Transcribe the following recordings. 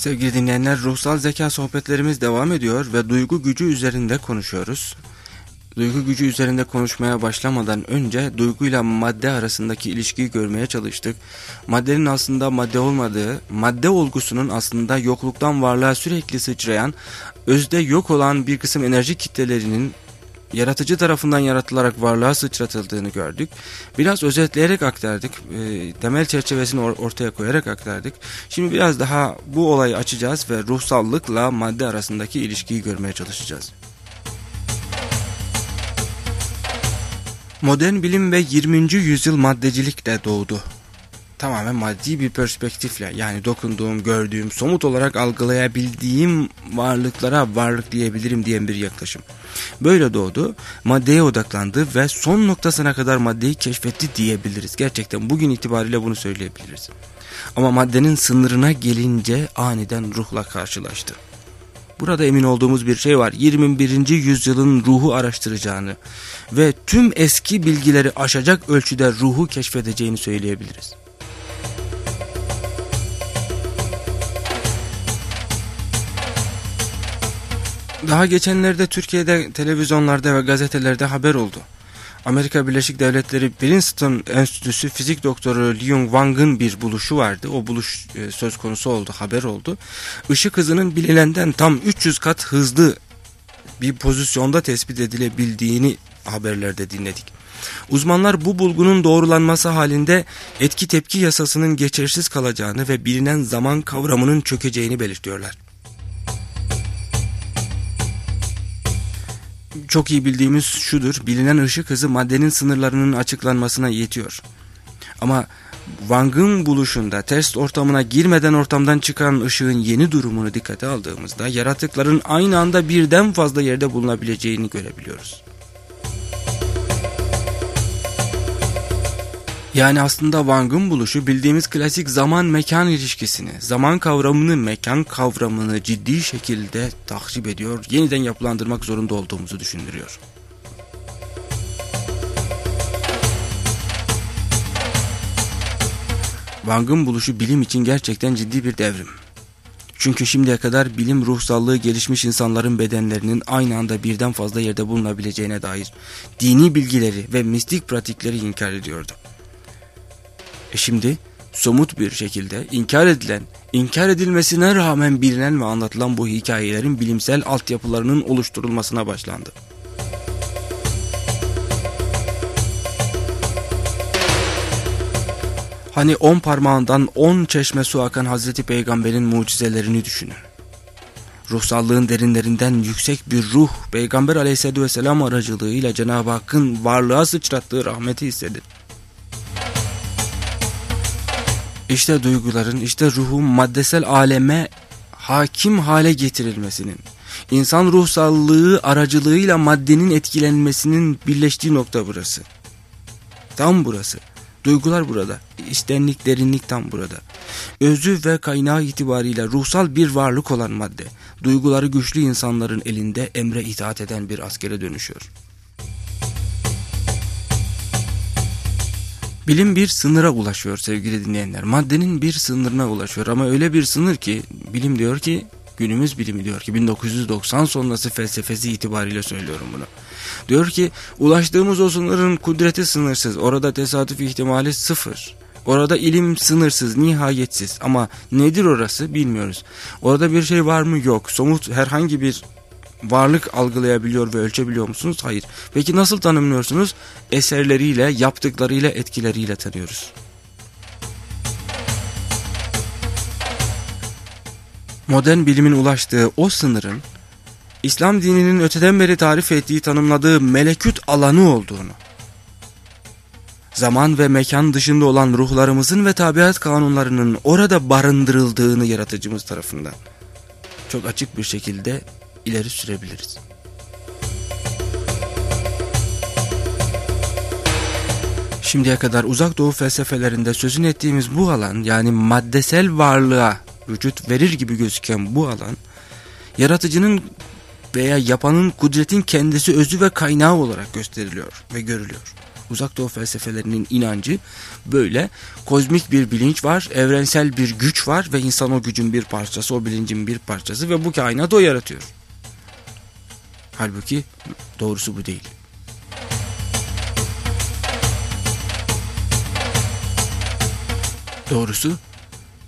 Sevgili dinleyenler ruhsal zeka sohbetlerimiz devam ediyor ve duygu gücü üzerinde konuşuyoruz. Duygu gücü üzerinde konuşmaya başlamadan önce duyguyla madde arasındaki ilişkiyi görmeye çalıştık. Maddenin aslında madde olmadığı, madde olgusunun aslında yokluktan varlığa sürekli sıçrayan, özde yok olan bir kısım enerji kitlelerinin yaratıcı tarafından yaratılarak varlığa sıçratıldığını gördük. Biraz özetleyerek aktardık. E, temel çerçevesini or ortaya koyarak aktardık. Şimdi biraz daha bu olayı açacağız ve ruhsallıkla madde arasındaki ilişkiyi görmeye çalışacağız. Modern bilim ve 20. yüzyıl maddecilikle doğdu tamamen maddi bir perspektifle yani dokunduğum, gördüğüm, somut olarak algılayabildiğim varlıklara varlık diyebilirim diyen bir yaklaşım. Böyle doğdu, maddeye odaklandı ve son noktasına kadar maddeyi keşfetti diyebiliriz. Gerçekten bugün itibariyle bunu söyleyebiliriz. Ama maddenin sınırına gelince aniden ruhla karşılaştı. Burada emin olduğumuz bir şey var. 21. yüzyılın ruhu araştıracağını ve tüm eski bilgileri aşacak ölçüde ruhu keşfedeceğini söyleyebiliriz. Daha geçenlerde Türkiye'de televizyonlarda ve gazetelerde haber oldu. Amerika Birleşik Devletleri Princeton Enstitüsü fizik doktoru Liung Wang'ın bir buluşu vardı. O buluş e, söz konusu oldu, haber oldu. Işık hızının bilinenden tam 300 kat hızlı bir pozisyonda tespit edilebildiğini haberlerde dinledik. Uzmanlar bu bulgunun doğrulanması halinde etki tepki yasasının geçersiz kalacağını ve bilinen zaman kavramının çökeceğini belirtiyorlar. Çok iyi bildiğimiz şudur. Bilinen ışık hızı maddenin sınırlarının açıklanmasına yetiyor. Ama Wang'ın buluşunda test ortamına girmeden ortamdan çıkan ışığın yeni durumunu dikkate aldığımızda yaratıkların aynı anda birden fazla yerde bulunabileceğini görebiliyoruz. Yani aslında Wang'ın buluşu bildiğimiz klasik zaman-mekan ilişkisini, zaman kavramını, mekan kavramını ciddi şekilde tahrip ediyor, yeniden yapılandırmak zorunda olduğumuzu düşündürüyor. Wang'ın buluşu bilim için gerçekten ciddi bir devrim. Çünkü şimdiye kadar bilim ruhsallığı gelişmiş insanların bedenlerinin aynı anda birden fazla yerde bulunabileceğine dair dini bilgileri ve mistik pratikleri inkar ediyordu. E şimdi somut bir şekilde inkar edilen, inkar edilmesine rağmen bilinen ve anlatılan bu hikayelerin bilimsel altyapılarının oluşturulmasına başlandı. Hani on parmağından on çeşme su akan Hazreti Peygamber'in mucizelerini düşünün. Ruhsallığın derinlerinden yüksek bir ruh Peygamber aleyhisselatü vesselam aracılığıyla Cenab-ı Hakk'ın varlığa sıçrattığı rahmeti hissedin. İşte duyguların, işte ruhun maddesel aleme hakim hale getirilmesinin, insan ruhsallığı aracılığıyla maddenin etkilenmesinin birleştiği nokta burası. Tam burası. Duygular burada. İstenlik, derinlik tam burada. Özü ve kaynağı itibariyle ruhsal bir varlık olan madde, duyguları güçlü insanların elinde emre itaat eden bir askere dönüşüyor. Bilim bir sınıra ulaşıyor sevgili dinleyenler. Maddenin bir sınırına ulaşıyor ama öyle bir sınır ki bilim diyor ki günümüz bilimi diyor ki 1990 sonrası felsefesi itibariyle söylüyorum bunu. Diyor ki ulaştığımız o sınırın kudreti sınırsız. Orada tesadüf ihtimali sıfır. Orada ilim sınırsız, nihayetsiz ama nedir orası bilmiyoruz. Orada bir şey var mı yok. Somut herhangi bir varlık algılayabiliyor ve ölçebiliyor musunuz? Hayır. Peki nasıl tanımlıyorsunuz? Eserleriyle, yaptıklarıyla, etkileriyle tanıyoruz. Modern bilimin ulaştığı o sınırın İslam dininin öteden beri tarif ettiği tanımladığı meleküt alanı olduğunu, zaman ve mekan dışında olan ruhlarımızın ve tabiat kanunlarının orada barındırıldığını yaratıcımız tarafından çok açık bir şekilde ileri sürebiliriz. Şimdiye kadar uzak doğu felsefelerinde sözün ettiğimiz bu alan yani maddesel varlığa vücut verir gibi gözüken bu alan yaratıcının veya yapanın kudretin kendisi özü ve kaynağı olarak gösteriliyor ve görülüyor. Uzak Doğu felsefelerinin inancı böyle kozmik bir bilinç var, evrensel bir güç var ve insan o gücün bir parçası, o bilincin bir parçası ve bu kainatı o yaratıyor. Halbuki doğrusu bu değil. Doğrusu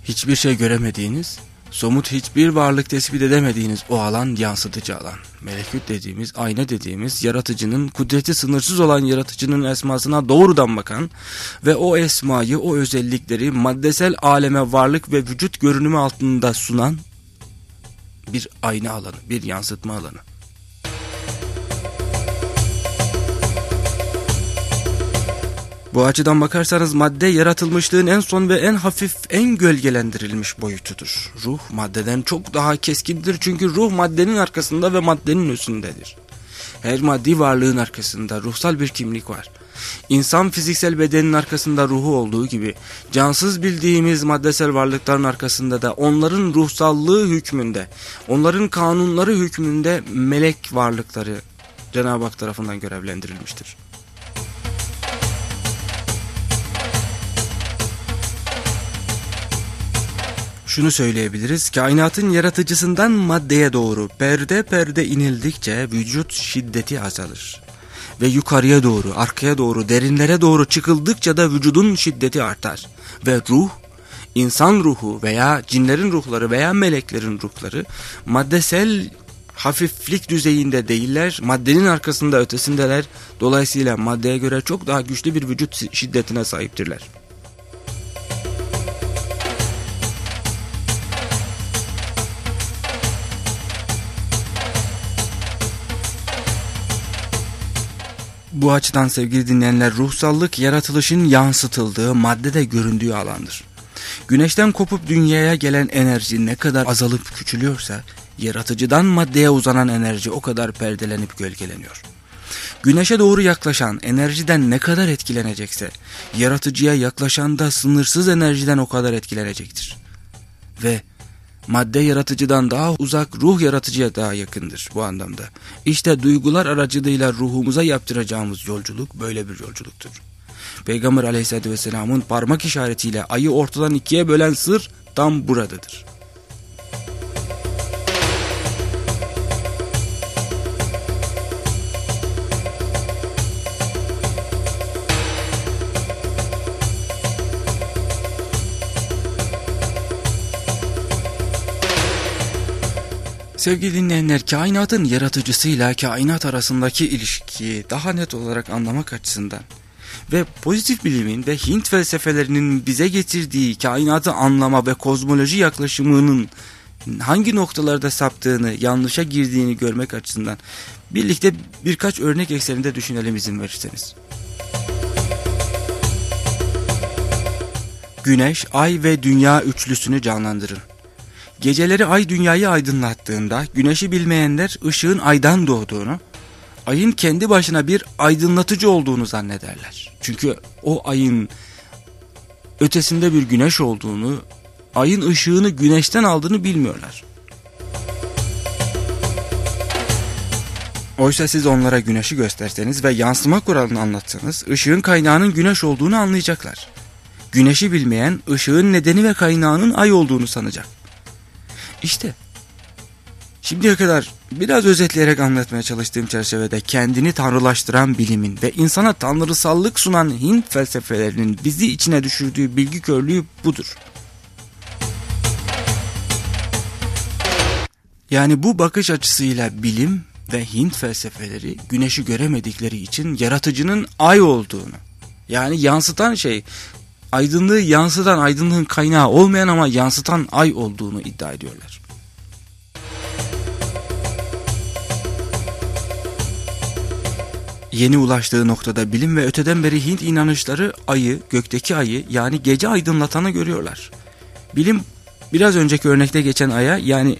hiçbir şey göremediğiniz, somut hiçbir varlık tespit edemediğiniz o alan yansıtıcı alan. Melekut dediğimiz, ayna dediğimiz yaratıcının, kudreti sınırsız olan yaratıcının esmasına doğrudan bakan ve o esmayı, o özellikleri maddesel aleme varlık ve vücut görünümü altında sunan bir ayna alanı, bir yansıtma alanı. Bu açıdan bakarsanız madde yaratılmışlığın en son ve en hafif, en gölgelendirilmiş boyutudur. Ruh maddeden çok daha keskindir çünkü ruh maddenin arkasında ve maddenin üstündedir. Her maddi varlığın arkasında ruhsal bir kimlik var. İnsan fiziksel bedenin arkasında ruhu olduğu gibi cansız bildiğimiz maddesel varlıkların arkasında da onların ruhsallığı hükmünde, onların kanunları hükmünde melek varlıkları Cenab-ı Hak tarafından görevlendirilmiştir. Şunu söyleyebiliriz, kainatın yaratıcısından maddeye doğru perde perde inildikçe vücut şiddeti azalır. Ve yukarıya doğru, arkaya doğru, derinlere doğru çıkıldıkça da vücudun şiddeti artar. Ve ruh, insan ruhu veya cinlerin ruhları veya meleklerin ruhları maddesel hafiflik düzeyinde değiller, maddenin arkasında ötesindeler. Dolayısıyla maddeye göre çok daha güçlü bir vücut şiddetine sahiptirler. Bu açıdan sevgili dinleyenler ruhsallık yaratılışın yansıtıldığı maddede göründüğü alandır. Güneşten kopup dünyaya gelen enerji ne kadar azalıp küçülüyorsa yaratıcıdan maddeye uzanan enerji o kadar perdelenip gölgeleniyor. Güneşe doğru yaklaşan enerjiden ne kadar etkilenecekse yaratıcıya yaklaşan da sınırsız enerjiden o kadar etkilenecektir. Ve madde yaratıcıdan daha uzak ruh yaratıcıya daha yakındır bu anlamda. İşte duygular aracılığıyla ruhumuza yaptıracağımız yolculuk böyle bir yolculuktur. Peygamber aleyhissalatü vesselamın parmak işaretiyle ayı ortadan ikiye bölen sır tam buradadır. Sevgili dinleyenler, kainatın yaratıcısıyla kainat arasındaki ilişkiyi daha net olarak anlamak açısından ve pozitif bilimin ve Hint felsefelerinin bize getirdiği kainatı anlama ve kozmoloji yaklaşımının hangi noktalarda saptığını, yanlışa girdiğini görmek açısından birlikte birkaç örnek ekseninde düşünelim izin verirseniz. Güneş, ay ve dünya üçlüsünü canlandırın. Geceleri ay dünyayı aydınlattığında güneşi bilmeyenler ışığın aydan doğduğunu, ayın kendi başına bir aydınlatıcı olduğunu zannederler. Çünkü o ayın ötesinde bir güneş olduğunu, ayın ışığını güneşten aldığını bilmiyorlar. Oysa siz onlara güneşi gösterseniz ve yansıma kuralını anlatsanız ışığın kaynağının güneş olduğunu anlayacaklar. Güneşi bilmeyen ışığın nedeni ve kaynağının ay olduğunu sanacak. İşte şimdiye kadar biraz özetleyerek anlatmaya çalıştığım çerçevede kendini tanrılaştıran bilimin ve insana tanrısallık sunan Hint felsefelerinin bizi içine düşürdüğü bilgi körlüğü budur. Yani bu bakış açısıyla bilim ve Hint felsefeleri güneşi göremedikleri için yaratıcının ay olduğunu yani yansıtan şey aydınlığı yansıtan aydınlığın kaynağı olmayan ama yansıtan ay olduğunu iddia ediyorlar. Yeni ulaştığı noktada bilim ve öteden beri Hint inanışları ayı, gökteki ayı yani gece aydınlatanı görüyorlar. Bilim biraz önceki örnekte geçen aya yani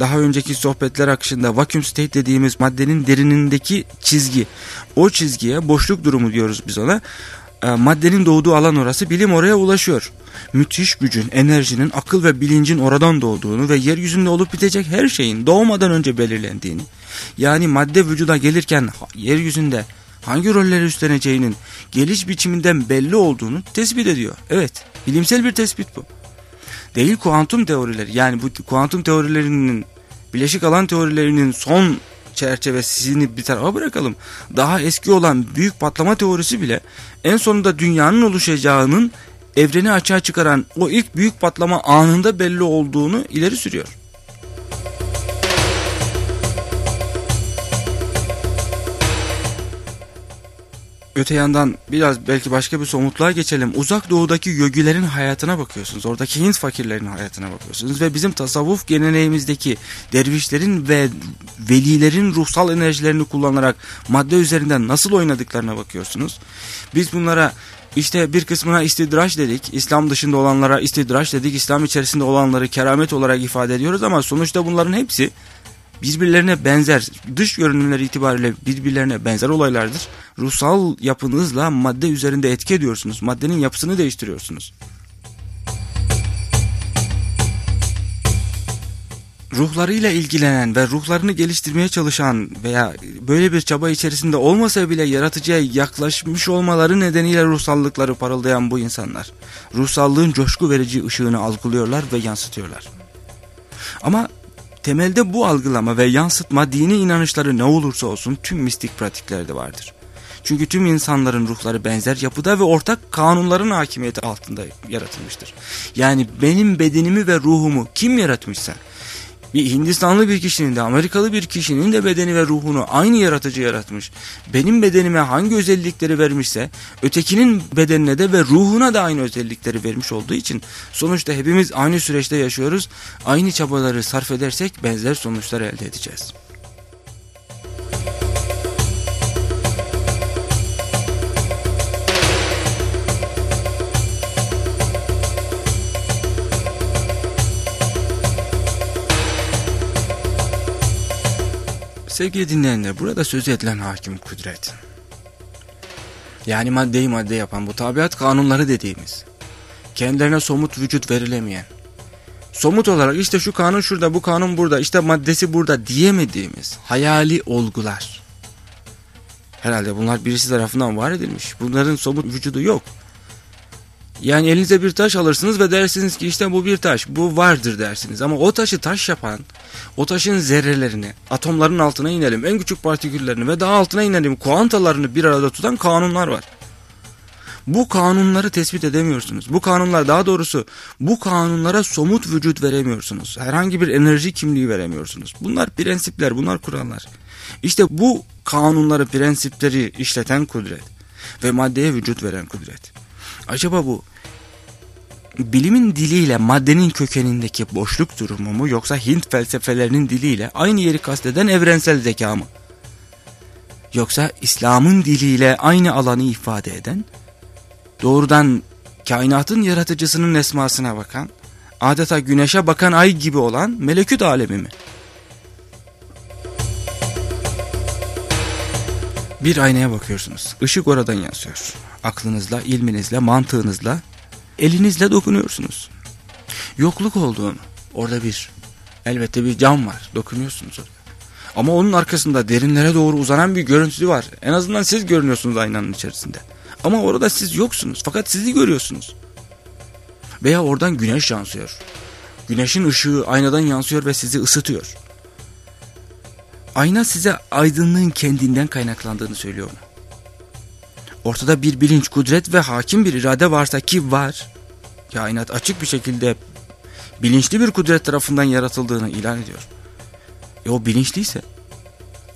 daha önceki sohbetler akışında vacuum state dediğimiz maddenin derinindeki çizgi o çizgiye boşluk durumu diyoruz biz ona maddenin doğduğu alan orası bilim oraya ulaşıyor. Müthiş gücün, enerjinin, akıl ve bilincin oradan doğduğunu ve yeryüzünde olup bitecek her şeyin doğmadan önce belirlendiğini. Yani madde vücuda gelirken yeryüzünde hangi rolleri üstleneceğinin geliş biçiminden belli olduğunu tespit ediyor. Evet, bilimsel bir tespit bu. Değil kuantum teorileri yani bu kuantum teorilerinin bileşik alan teorilerinin son çerçevesini bir tarafa bırakalım. Daha eski olan büyük patlama teorisi bile en sonunda dünyanın oluşacağının evreni açığa çıkaran o ilk büyük patlama anında belli olduğunu ileri sürüyor. Öte yandan biraz belki başka bir somutluğa geçelim. Uzak doğudaki yögülerin hayatına bakıyorsunuz. Oradaki Hint fakirlerin hayatına bakıyorsunuz. Ve bizim tasavvuf geleneğimizdeki dervişlerin ve velilerin ruhsal enerjilerini kullanarak madde üzerinden nasıl oynadıklarına bakıyorsunuz. Biz bunlara işte bir kısmına istidraç dedik. İslam dışında olanlara istidraç dedik. İslam içerisinde olanları keramet olarak ifade ediyoruz ama sonuçta bunların hepsi birbirlerine benzer, dış görünümleri itibariyle birbirlerine benzer olaylardır. Ruhsal yapınızla madde üzerinde etki ediyorsunuz. Maddenin yapısını değiştiriyorsunuz. ruhlarıyla ilgilenen ve ruhlarını geliştirmeye çalışan veya böyle bir çaba içerisinde olmasa bile yaratıcıya yaklaşmış olmaları nedeniyle ruhsallıkları parıldayan bu insanlar, ruhsallığın coşku verici ışığını algılıyorlar ve yansıtıyorlar. Ama temelde bu algılama ve yansıtma dini inanışları ne olursa olsun tüm mistik pratiklerde vardır. Çünkü tüm insanların ruhları benzer yapıda ve ortak kanunların hakimiyeti altında yaratılmıştır. Yani benim bedenimi ve ruhumu kim yaratmışsa bir Hindistanlı bir kişinin de Amerikalı bir kişinin de bedeni ve ruhunu aynı yaratıcı yaratmış. Benim bedenime hangi özellikleri vermişse ötekinin bedenine de ve ruhuna da aynı özellikleri vermiş olduğu için sonuçta hepimiz aynı süreçte yaşıyoruz. Aynı çabaları sarf edersek benzer sonuçlar elde edeceğiz. Sevgili dinleyenler burada söz edilen hakim kudret. Yani maddeyi madde yapan bu tabiat kanunları dediğimiz. Kendilerine somut vücut verilemeyen. Somut olarak işte şu kanun şurada bu kanun burada işte maddesi burada diyemediğimiz hayali olgular. Herhalde bunlar birisi tarafından var edilmiş. Bunların somut vücudu yok. Yani elinize bir taş alırsınız ve dersiniz ki işte bu bir taş, bu vardır dersiniz. Ama o taşı taş yapan, o taşın zerrelerini, atomların altına inelim, en küçük partiküllerini ve daha altına inelim, kuantalarını bir arada tutan kanunlar var. Bu kanunları tespit edemiyorsunuz. Bu kanunlar daha doğrusu bu kanunlara somut vücut veremiyorsunuz. Herhangi bir enerji kimliği veremiyorsunuz. Bunlar prensipler, bunlar kurallar. İşte bu kanunları, prensipleri işleten kudret ve maddeye vücut veren kudret. Acaba bu bilimin diliyle maddenin kökenindeki boşluk durumu mu yoksa Hint felsefelerinin diliyle aynı yeri kasteden evrensel zeka mı? Yoksa İslam'ın diliyle aynı alanı ifade eden, doğrudan kainatın yaratıcısının esmasına bakan, adeta güneşe bakan ay gibi olan meleküt alemi mi? Bir aynaya bakıyorsunuz. Işık oradan yansıyor. Aklınızla, ilminizle, mantığınızla elinizle dokunuyorsunuz. Yokluk olduğunu orada bir elbette bir cam var dokunuyorsunuz oraya. Ama onun arkasında derinlere doğru uzanan bir görüntüsü var. En azından siz görünüyorsunuz aynanın içerisinde. Ama orada siz yoksunuz fakat sizi görüyorsunuz. Veya oradan güneş yansıyor. Güneşin ışığı aynadan yansıyor ve sizi ısıtıyor. Ayna size aydınlığın kendinden kaynaklandığını söylüyor mu? ortada bir bilinç, kudret ve hakim bir irade varsa ki var, kainat açık bir şekilde bilinçli bir kudret tarafından yaratıldığını ilan ediyor. E o bilinçliyse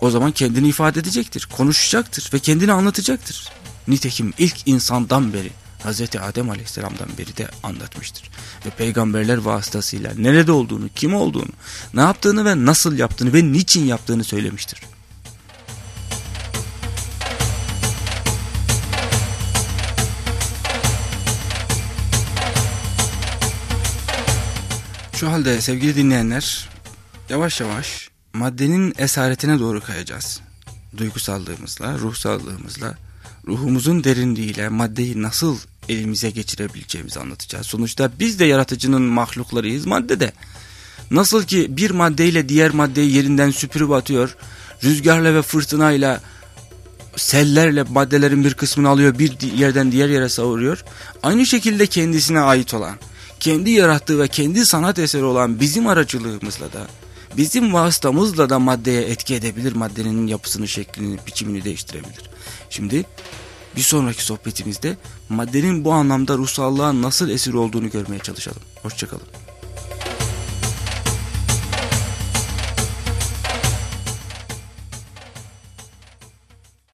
o zaman kendini ifade edecektir, konuşacaktır ve kendini anlatacaktır. Nitekim ilk insandan beri Hz. Adem Aleyhisselam'dan beri de anlatmıştır. Ve peygamberler vasıtasıyla nerede olduğunu, kim olduğunu, ne yaptığını ve nasıl yaptığını ve niçin yaptığını söylemiştir. Şu halde sevgili dinleyenler yavaş yavaş maddenin esaretine doğru kayacağız. Duygusallığımızla, ruhsallığımızla, ruhumuzun derinliğiyle maddeyi nasıl elimize geçirebileceğimizi anlatacağız. Sonuçta biz de yaratıcının mahluklarıyız madde de. Nasıl ki bir maddeyle diğer maddeyi yerinden süpürüp atıyor, rüzgarla ve fırtınayla sellerle maddelerin bir kısmını alıyor bir yerden diğer yere savuruyor. Aynı şekilde kendisine ait olan, kendi yarattığı ve kendi sanat eseri olan bizim aracılığımızla da, bizim vasıtamızla da maddeye etki edebilir. Maddenin yapısını, şeklini, biçimini değiştirebilir. Şimdi bir sonraki sohbetimizde maddenin bu anlamda ruhsallığa nasıl esir olduğunu görmeye çalışalım. Hoşçakalın.